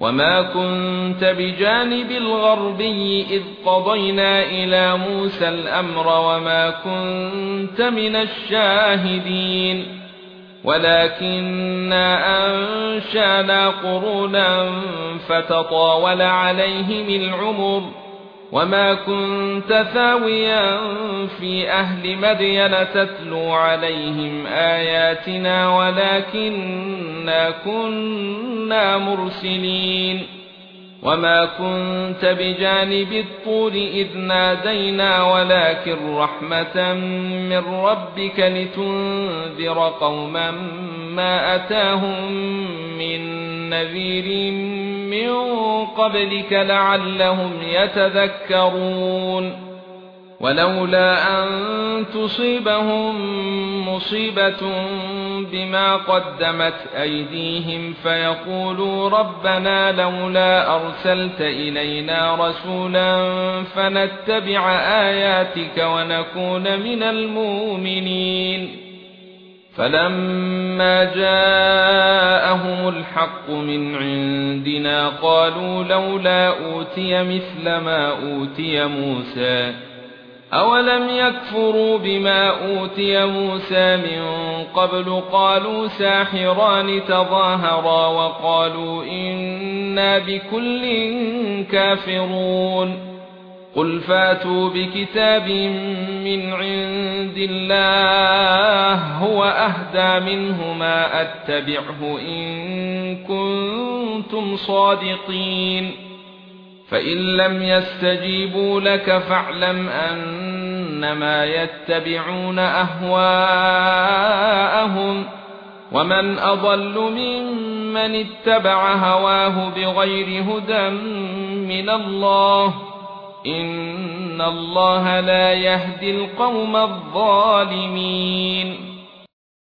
وما كنت بجانب الغربي اذ قضينا إلى موسى الامر وما كنت من الشاهدين ولكننا انشانا قرونا فتطاول عليهم العمر وما كنت ثاويا في أهل مدين تتلو عليهم اياتنا ولكننا كنا مرسلين وما كنت بجانب الطور اذ نادينا ولكن رحمه من ربك لتنذر قوما ما اتاهم من نذير من قبلك لعلهم يتذكرون. ولولا أن تصيبهم مصيبة بما قدمت أيديهم فيقولوا ربنا لولا أرسلت إلينا رسولا فنتبع آياتك ونكون من المؤمنين. فلما جاءهم الحق من عندنا قالوا لولا اوتي مثل ما اوتي موسى اولم يكفروا بما اوتي موسى من قبل قالوا ساحران تظاهرا وقالوا إنا بكل كافرون قل فاتوا بكتاب من عند الله هو اهدى منهما أتبعه إن كنتم صادقين. فإن لم يستجيبوا لك فاعلم أنما يتبعون أهواءهم. ومن أضل ممن اتبع هواه بغير هدى من الله. إن الله لا يهدي القوم الظالمين.